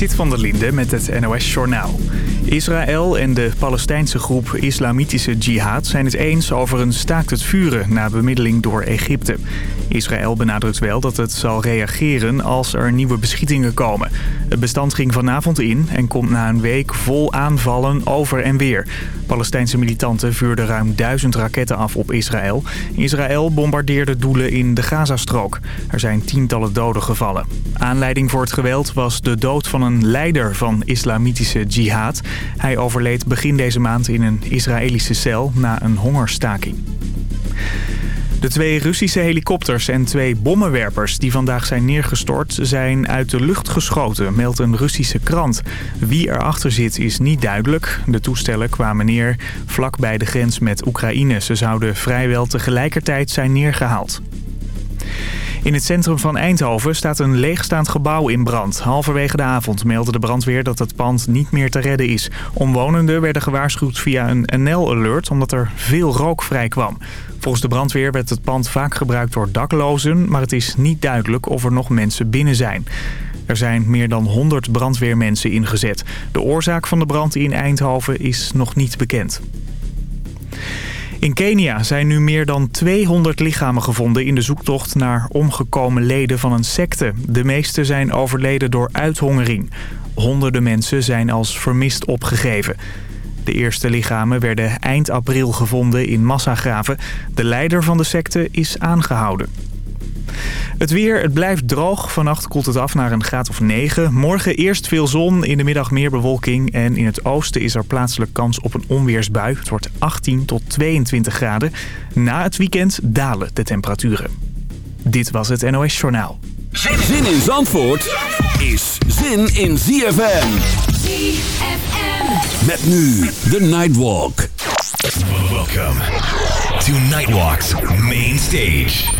Sit van der Linde met het NOS-journaal. Israël en de Palestijnse groep Islamitische Jihad zijn het eens over een staakt het vuren na bemiddeling door Egypte. Israël benadrukt wel dat het zal reageren als er nieuwe beschietingen komen. Het bestand ging vanavond in en komt na een week vol aanvallen over en weer. Palestijnse militanten vuurden ruim duizend raketten af op Israël. Israël bombardeerde doelen in de Gazastrook. Er zijn tientallen doden gevallen. Aanleiding voor het geweld was de dood van een leider van islamitische jihad. Hij overleed begin deze maand in een Israëlische cel na een hongerstaking. De twee Russische helikopters en twee bommenwerpers die vandaag zijn neergestort... zijn uit de lucht geschoten, meldt een Russische krant. Wie erachter zit is niet duidelijk. De toestellen kwamen neer vlak bij de grens met Oekraïne. Ze zouden vrijwel tegelijkertijd zijn neergehaald. In het centrum van Eindhoven staat een leegstaand gebouw in brand. Halverwege de avond meldde de brandweer dat het pand niet meer te redden is. Omwonenden werden gewaarschuwd via een NL-alert omdat er veel rook vrij kwam. Volgens de brandweer werd het pand vaak gebruikt door daklozen... maar het is niet duidelijk of er nog mensen binnen zijn. Er zijn meer dan 100 brandweermensen ingezet. De oorzaak van de brand in Eindhoven is nog niet bekend. In Kenia zijn nu meer dan 200 lichamen gevonden in de zoektocht naar omgekomen leden van een secte. De meeste zijn overleden door uithongering. Honderden mensen zijn als vermist opgegeven. De eerste lichamen werden eind april gevonden in massagraven. De leider van de secte is aangehouden. Het weer, het blijft droog. Vannacht koelt het af naar een graad of 9. Morgen eerst veel zon, in de middag meer bewolking. En in het oosten is er plaatselijk kans op een onweersbui. Het wordt 18 tot 22 graden. Na het weekend dalen de temperaturen. Dit was het NOS Journaal. Zin in Zandvoort is zin in ZFM. ZFM. Met nu de Nightwalk. Welcome to Nightwalk's main stage.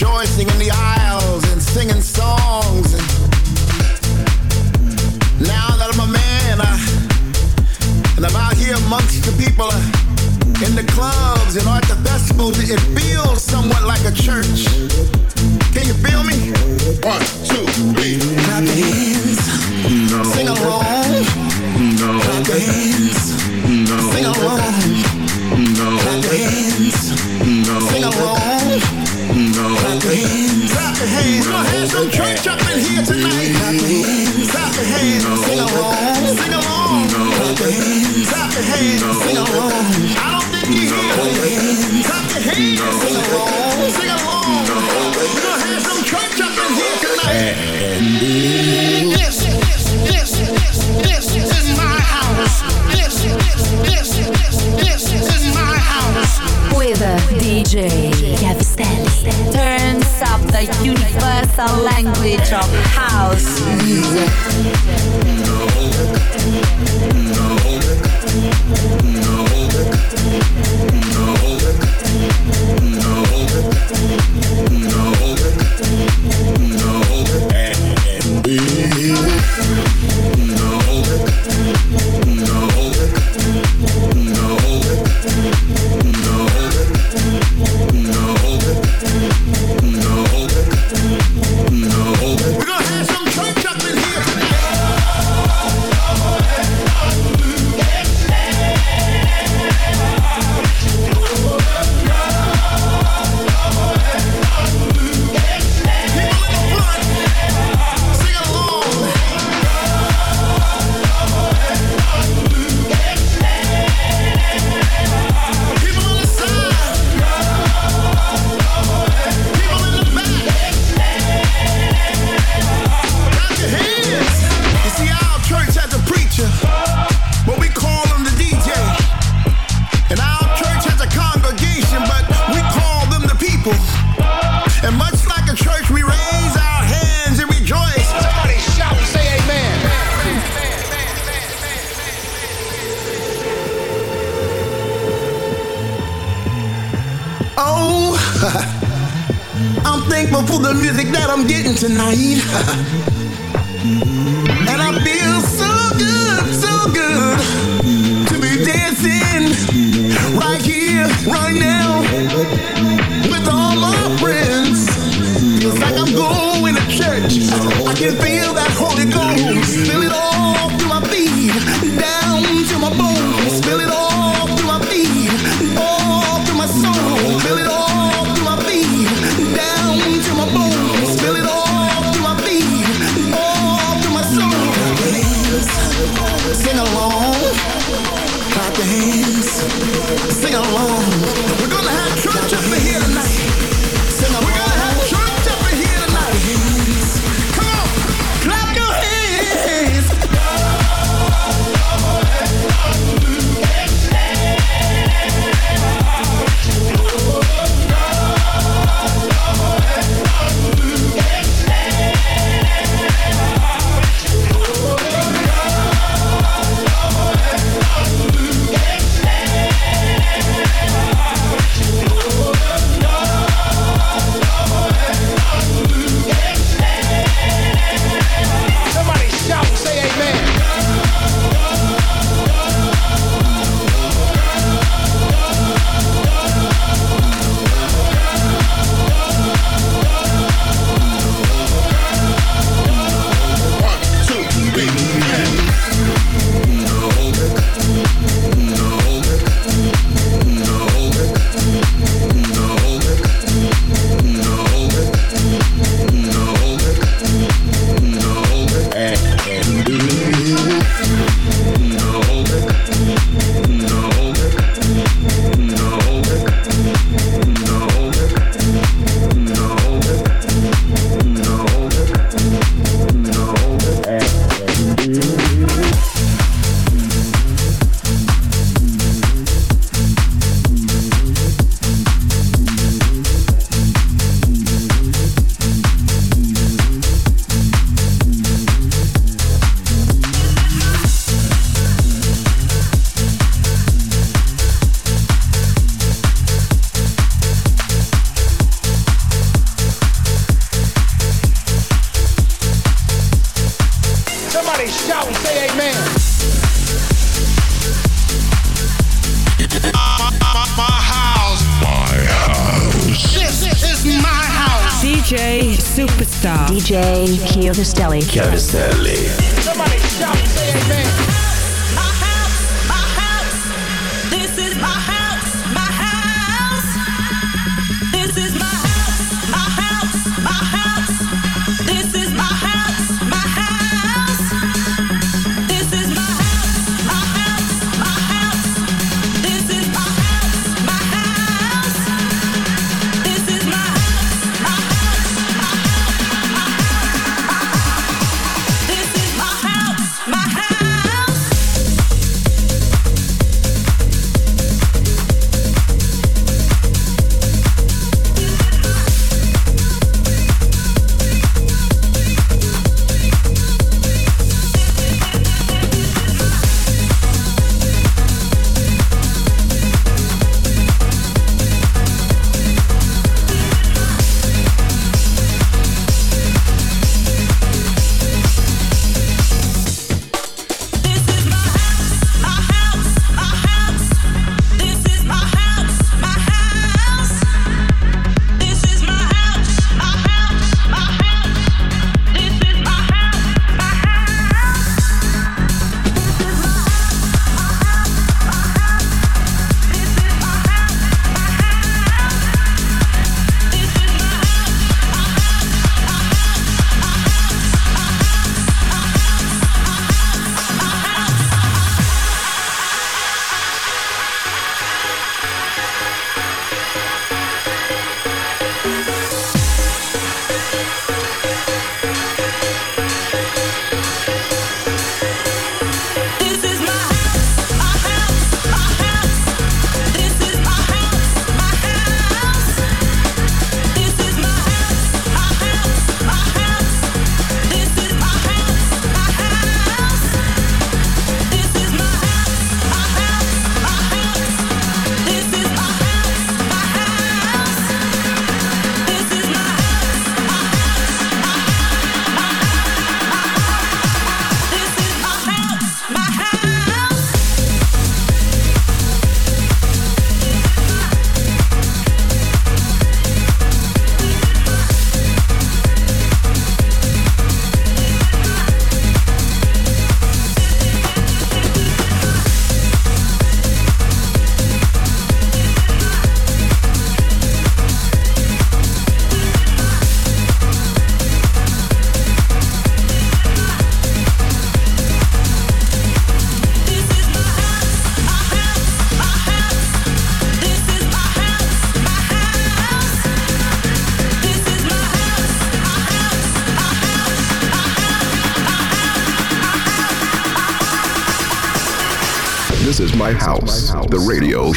rejoicing in the aisles and singing songs. And now that I'm a man, I, and I'm out here amongst the people uh, in the clubs and at the festivals, it feels somewhat like a church. Can you feel me? One, two, three. Clap your hands. No. Sing along. The universal language of house music. We're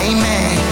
Amen.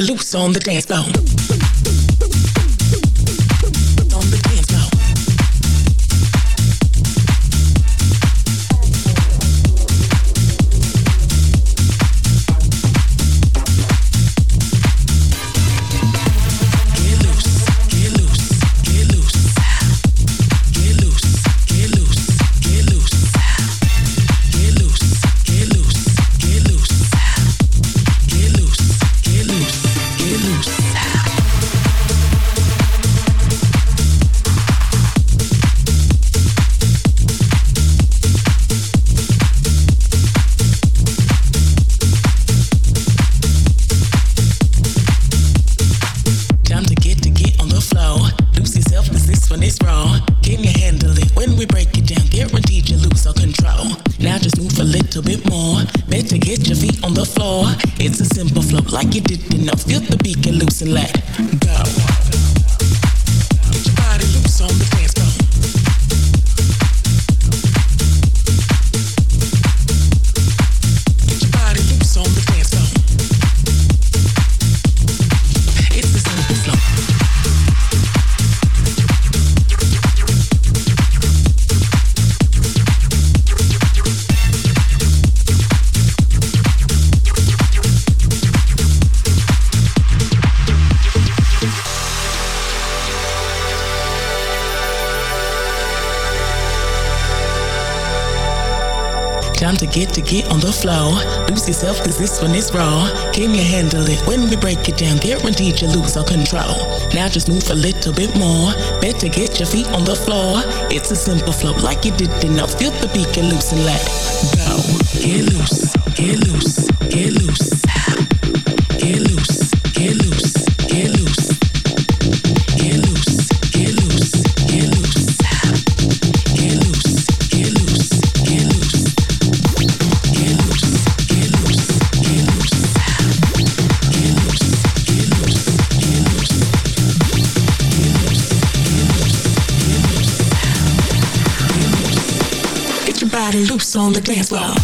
loose on the dance floor. forget to get on the floor. Lose yourself cause this one is raw. Can you handle it? When we break it down, guaranteed you lose all control. Now just move a little bit more. Better get your feet on the floor. It's a simple flow like you did enough. Feel the beat, get loose and let go. Get loose, get loose, get loose. as well.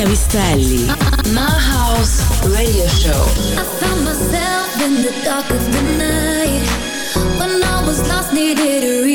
Chiavistelli. My House Radio Show. I found myself in the dark of the night. When I was lost, needed a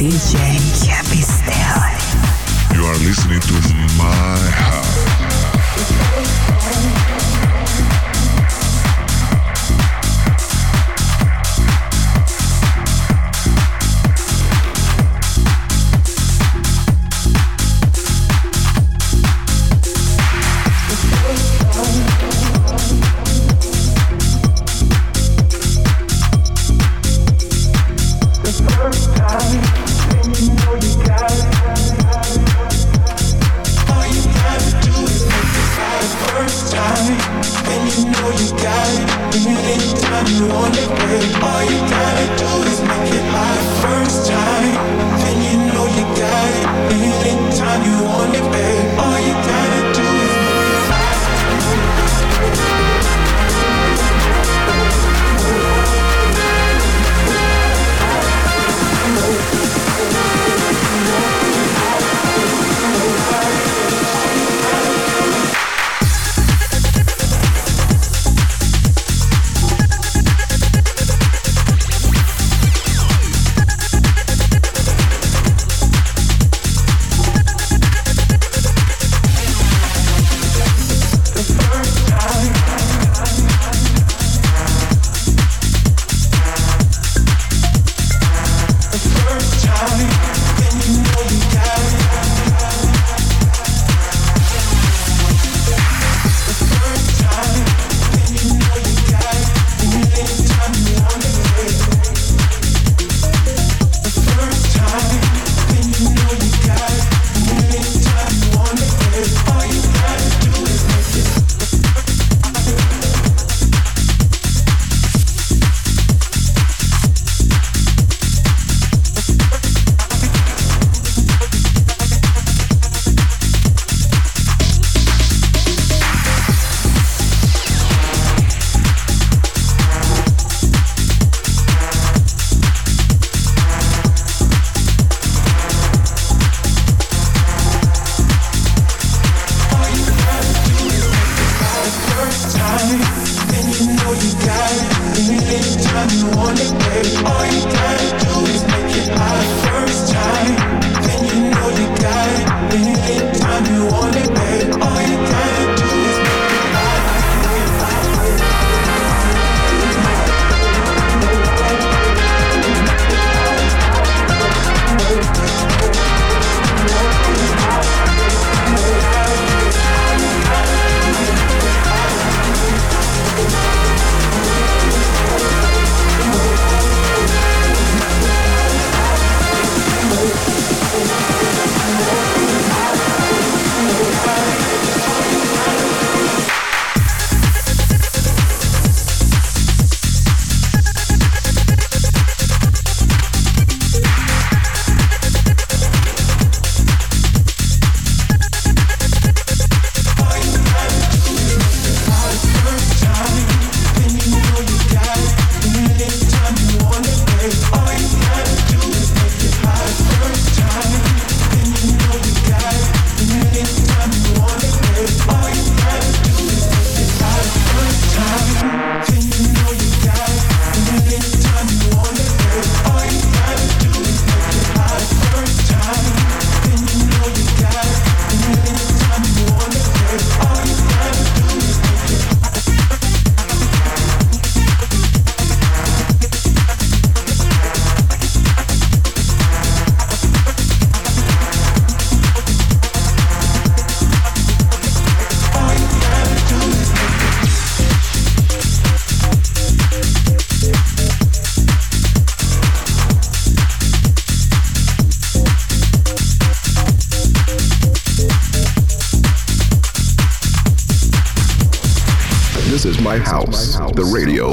DJ.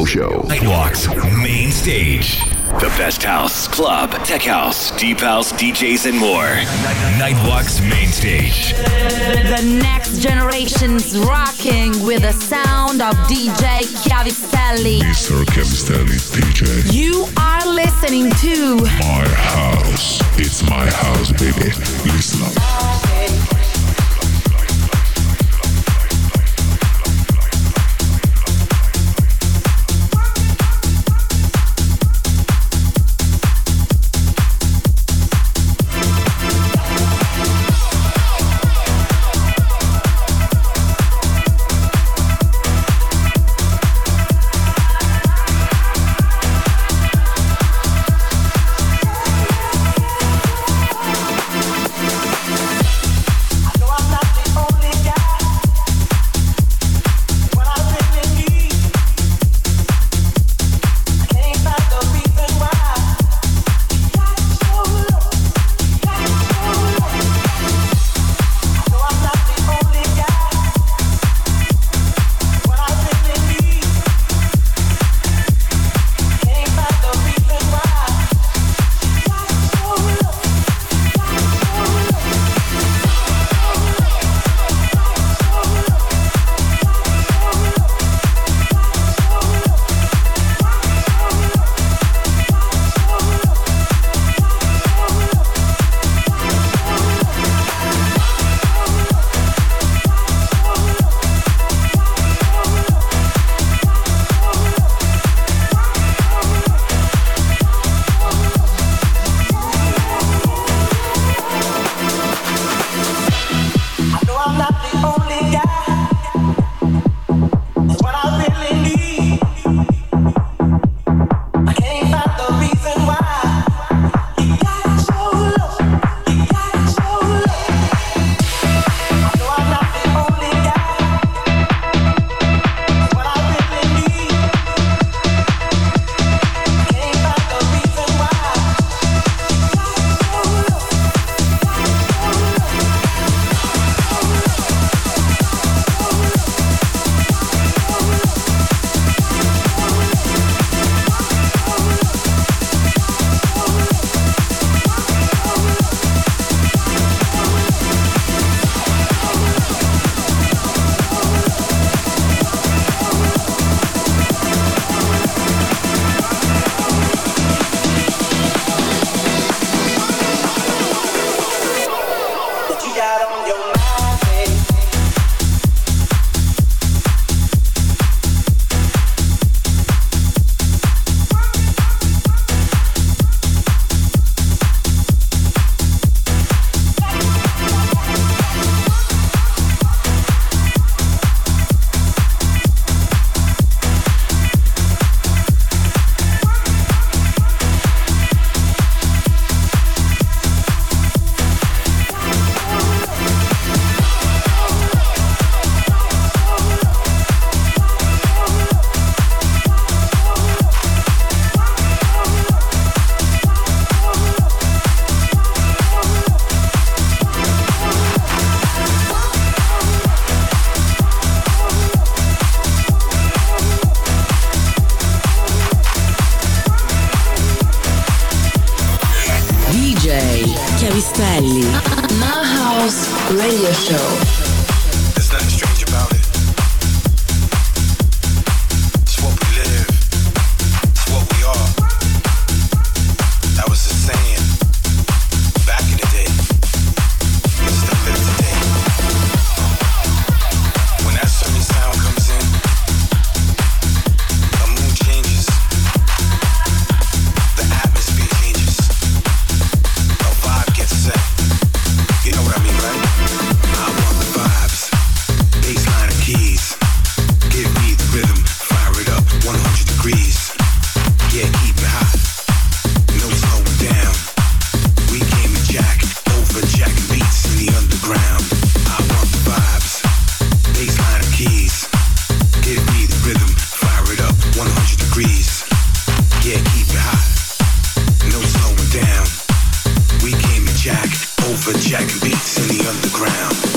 Show. Nightwalk's main stage. The best house, club, tech house, deep house, DJs, and more. Nightwalk's main stage. The next generation's rocking with the sound of DJ Chiavistelli. Mr. Chiavistelli DJ. You are listening to My house. It's my house, baby. Listen up. beats in the underground.